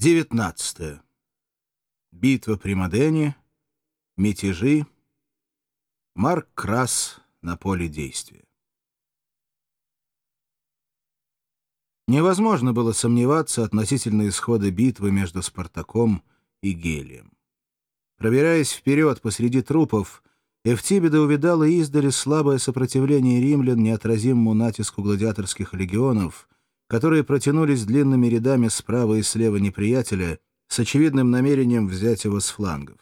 19. Битва при Модене, мятежи, Марк Крас на поле действия. Невозможно было сомневаться относительно исхода битвы между Спартаком и Гелием. Пробираясь вперед посреди трупов, Эфтибеда увидала издали слабое сопротивление римлян неотразимому натиску гладиаторских легионов — которые протянулись длинными рядами справа и слева неприятеля с очевидным намерением взять его с флангов.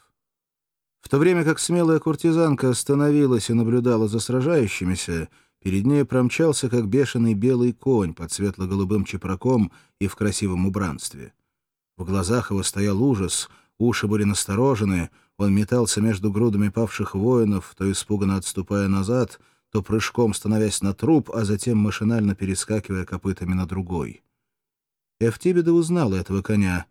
В то время как смелая куртизанка остановилась и наблюдала за сражающимися, перед ней промчался, как бешеный белый конь под светло-голубым чепраком и в красивом убранстве. В глазах его стоял ужас, уши были насторожены, он метался между грудами павших воинов, то испуганно отступая назад — то прыжком становясь на труп, а затем машинально перескакивая копытами на другой. Эфтибеда узнала этого коня.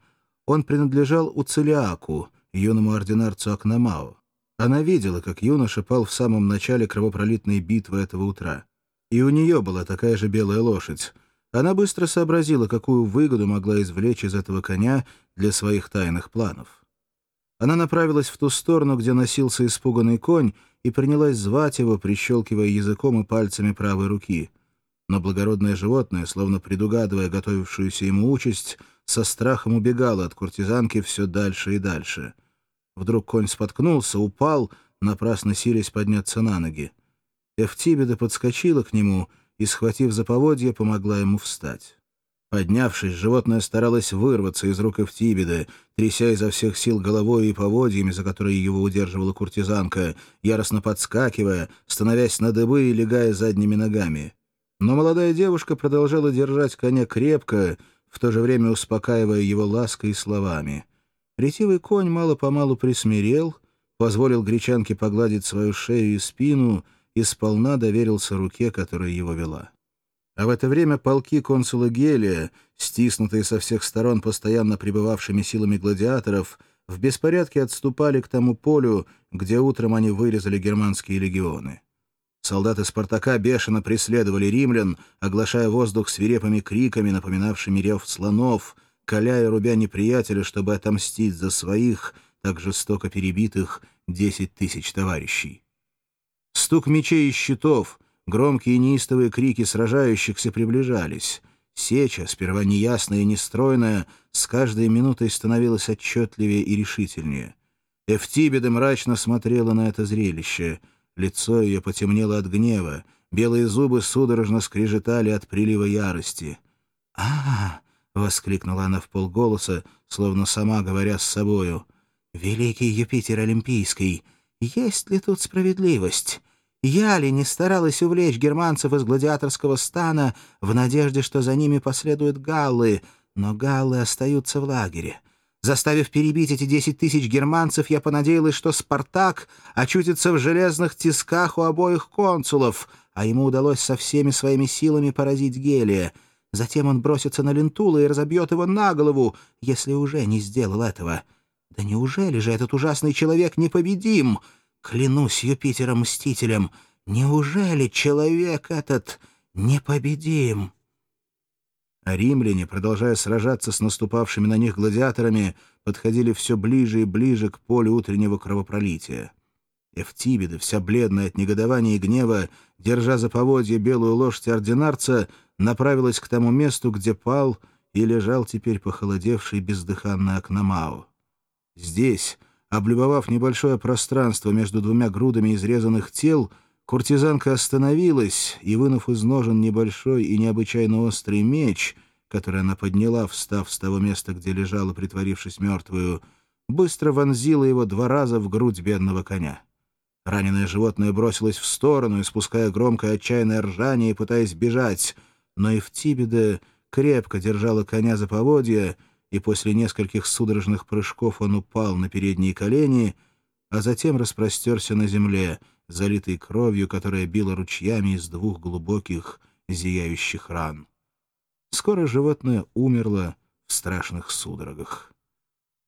Он принадлежал Уцелиаку, юному ординарцу Акномао. Она видела, как юноша пал в самом начале кровопролитной битвы этого утра. И у нее была такая же белая лошадь. Она быстро сообразила, какую выгоду могла извлечь из этого коня для своих тайных планов. Она направилась в ту сторону, где носился испуганный конь, и принялась звать его, прищелкивая языком и пальцами правой руки. Но благородное животное, словно предугадывая готовившуюся ему участь, со страхом убегало от куртизанки все дальше и дальше. Вдруг конь споткнулся, упал, напрасно силясь подняться на ноги. Эфтибеда подскочила к нему и, схватив за поводья, помогла ему встать. Поднявшись, животное старалось вырваться из рук Эфтибеда, тряся изо всех сил головой и поводьями, за которые его удерживала куртизанка, яростно подскакивая, становясь на дыбы и легая задними ногами. Но молодая девушка продолжала держать коня крепко, в то же время успокаивая его лаской и словами. Ретивый конь мало-помалу присмирел, позволил гречанке погладить свою шею и спину и сполна доверился руке, которая его вела. А в это время полки консула Гелия, стиснутые со всех сторон постоянно пребывавшими силами гладиаторов, в беспорядке отступали к тому полю, где утром они вырезали германские легионы. Солдаты Спартака бешено преследовали римлян, оглашая воздух свирепыми криками, напоминавшими рев слонов, коляя рубя неприятеля, чтобы отомстить за своих, так жестоко перебитых, десять тысяч товарищей. Стук мечей и щитов — Громкие неистовые крики сражающихся приближались. Сеча, сперва неясная и нестройная, с каждой минутой становилась отчетливее и решительнее. Эфтибеда мрачно смотрела на это зрелище. Лицо ее потемнело от гнева, белые зубы судорожно скрежетали от прилива ярости. а, -а, -а воскликнула она в полголоса, словно сама говоря с собою. «Великий Юпитер Олимпийский, есть ли тут справедливость?» Я ли не старалась увлечь германцев из гладиаторского стана в надежде, что за ними последуют галлы, но галлы остаются в лагере. Заставив перебить эти десять тысяч германцев, я понадеялась, что Спартак очутится в железных тисках у обоих консулов, а ему удалось со всеми своими силами поразить Гелия. Затем он бросится на Лентула и разобьет его на голову, если уже не сделал этого. Да неужели же этот ужасный человек непобедим?» Клянусь Юпитером-мстителем, неужели человек этот непобедим? А римляне, продолжая сражаться с наступавшими на них гладиаторами, подходили все ближе и ближе к полю утреннего кровопролития. Эфтибеда, вся бледная от негодования и гнева, держа за поводье белую лошадь ординарца, направилась к тому месту, где пал и лежал теперь похолодевший бездыханный Акномао. Здесь, Облюбовав небольшое пространство между двумя грудами изрезанных тел, куртизанка остановилась и, вынув из ножен небольшой и необычайно острый меч, который она подняла, встав с того места, где лежала, притворившись мертвую, быстро вонзила его два раза в грудь бедного коня. Раненое животное бросилось в сторону, испуская громкое отчаянное ржание и пытаясь бежать, но и в Тибиде крепко держала коня за поводья, и после нескольких судорожных прыжков он упал на передние колени, а затем распростерся на земле, залитой кровью, которая била ручьями из двух глубоких зияющих ран. Скоро животное умерло в страшных судорогах.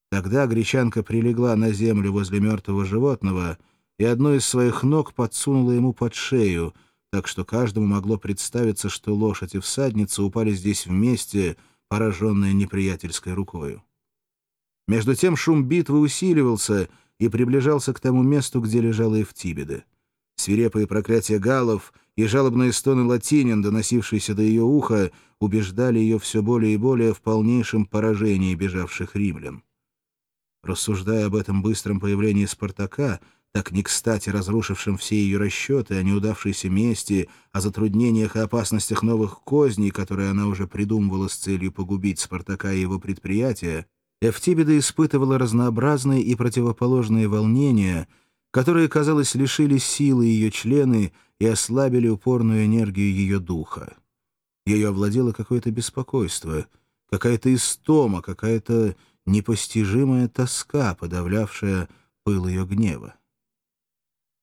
Тогда гречанка прилегла на землю возле мертвого животного и одну из своих ног подсунула ему под шею, так что каждому могло представиться, что лошадь и всадница упали здесь вместе — пораженная неприятельской рукою. Между тем шум битвы усиливался и приближался к тому месту, где лежала Эвтибеда. Свирепые проклятия галов и жалобные стоны латинин, доносившиеся до ее уха, убеждали ее все более и более в полнейшем поражении бежавших римлян. Рассуждая об этом быстром появлении Спартака, так не кстати разрушившим все ее расчеты о неудавшейся мести, о затруднениях и опасностях новых козней, которые она уже придумывала с целью погубить Спартака и его предприятия, Эфтибеда испытывала разнообразные и противоположные волнения, которые, казалось, лишили силы ее члены и ослабили упорную энергию ее духа. Ее овладело какое-то беспокойство, какая-то истома, какая-то непостижимая тоска, подавлявшая пыл ее гнева.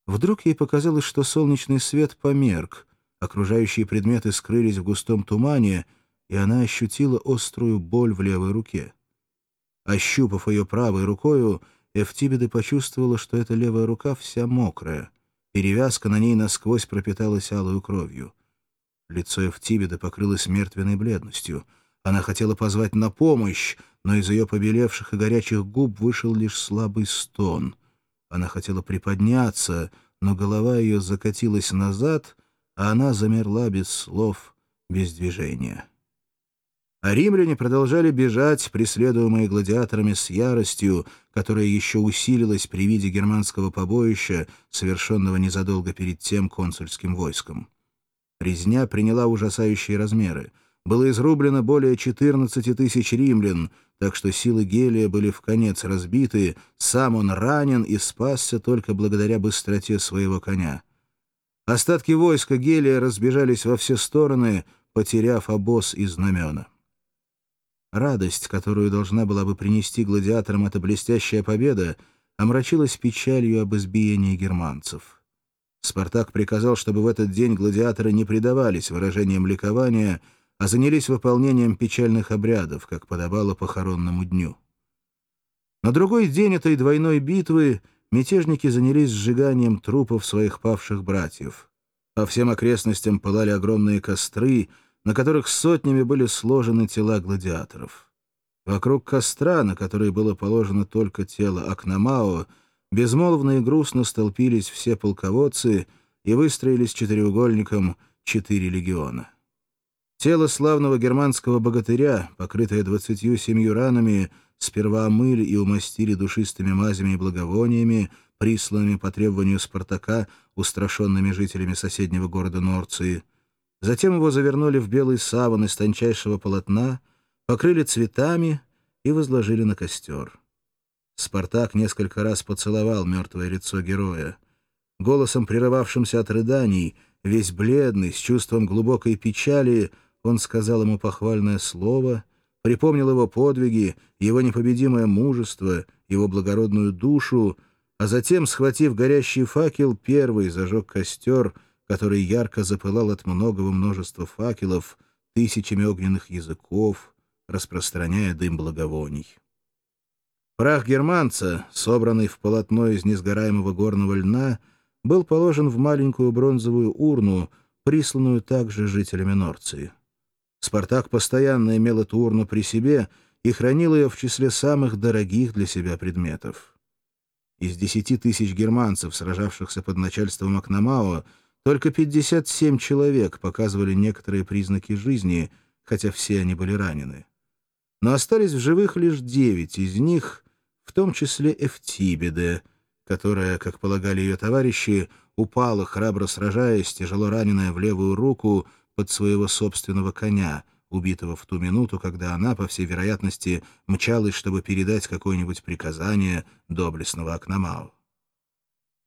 Вдруг ей показалось, что солнечный свет померк, окружающие предметы скрылись в густом тумане, и она ощутила острую боль в левой руке. Ощупав ее правой рукою, Эфтибеда почувствовала, что эта левая рука вся мокрая. Перевязка на ней насквозь пропиталась алую кровью. Лицо Эфтибеда покрылось мертвенной бледностью. Она хотела позвать на помощь, но из ее побелевших и горячих губ вышел лишь слабый стон. Она хотела приподняться, но голова ее закатилась назад, а она замерла без слов, без движения. А римляне продолжали бежать, преследуемые гладиаторами с яростью, которая еще усилилась при виде германского побоища, совершенного незадолго перед тем консульским войском. Резня приняла ужасающие размеры. Было изрублено более 14 тысяч римлян, так что силы Гелия были в конец разбиты, сам он ранен и спасся только благодаря быстроте своего коня. Остатки войска Гелия разбежались во все стороны, потеряв обоз и знамена. Радость, которую должна была бы принести гладиаторам эта блестящая победа, омрачилась печалью об избиении германцев. Спартак приказал, чтобы в этот день гладиаторы не предавались выражениям ликования, а занялись выполнением печальных обрядов, как подобало похоронному дню. На другой день этой двойной битвы мятежники занялись сжиганием трупов своих павших братьев. По всем окрестностям пылали огромные костры — на которых сотнями были сложены тела гладиаторов. Вокруг костра, на который было положено только тело Акномао, безмолвно и грустно столпились все полководцы и выстроились четыреугольником четыре легиона. Тело славного германского богатыря, покрытое двадцатью семью ранами, сперва омыли и умастили душистыми мазями и благовониями, присланными по требованию Спартака, устрашенными жителями соседнего города Норции — Затем его завернули в белый саван из тончайшего полотна, покрыли цветами и возложили на костер. Спартак несколько раз поцеловал мертвое лицо героя. Голосом, прерывавшимся от рыданий, весь бледный, с чувством глубокой печали, он сказал ему похвальное слово, припомнил его подвиги, его непобедимое мужество, его благородную душу, а затем, схватив горящий факел, первый зажег костер — который ярко запылал от многого множества факелов, тысячами огненных языков, распространяя дым благовоний. Прах германца, собранный в полотно из несгораемого горного льна, был положен в маленькую бронзовую урну, присланную также жителями Норции. Спартак постоянно имел эту урну при себе и хранил ее в числе самых дорогих для себя предметов. Из десяти тысяч германцев, сражавшихся под начальством Акномао, только 57 человек показывали некоторые признаки жизни, хотя все они были ранены. Но остались в живых лишь девять из них, в том числе Эфтибеде, которая, как полагали ее товарищи, упала, храбро сражаясь, тяжело раненая в левую руку под своего собственного коня, убитого в ту минуту, когда она, по всей вероятности, мчалась, чтобы передать какое-нибудь приказание доблестного Акномау.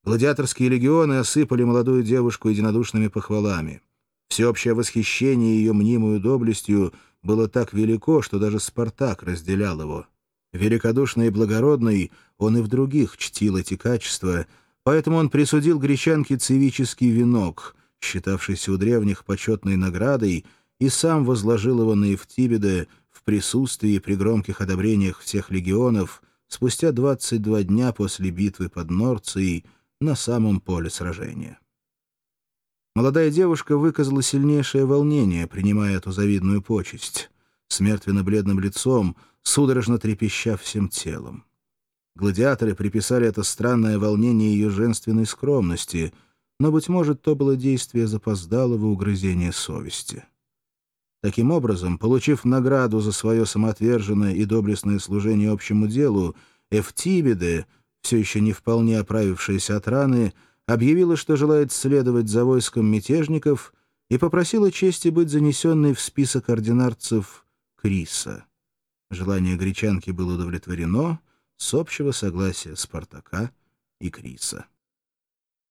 Гладиаторские легионы осыпали молодую девушку единодушными похвалами. Всеобщее восхищение ее мнимую доблестью было так велико, что даже Спартак разделял его. Великодушный и благородный, он и в других чтил эти качества, поэтому он присудил гречанке цивический венок, считавшийся у древних почетной наградой, и сам возложил его на Евтибеда в присутствии при громких одобрениях всех легионов спустя 22 дня после битвы под Норцией, на самом поле сражения. Молодая девушка выказала сильнейшее волнение, принимая эту завидную почесть. С мертвенно-бледным лицом, судорожно трепеща всем телом. Гладиаторы приписали это странное волнение ее женственной скромности, но, быть может, то было действие запоздалого угрызения совести. Таким образом, получив награду за свое самоотверженное и доблестное служение общему делу, Эфтибиде, все еще не вполне оправившаяся от раны, объявила, что желает следовать за войском мятежников и попросила чести быть занесенной в список ординарцев Криса. Желание гречанки было удовлетворено с общего согласия Спартака и Криса.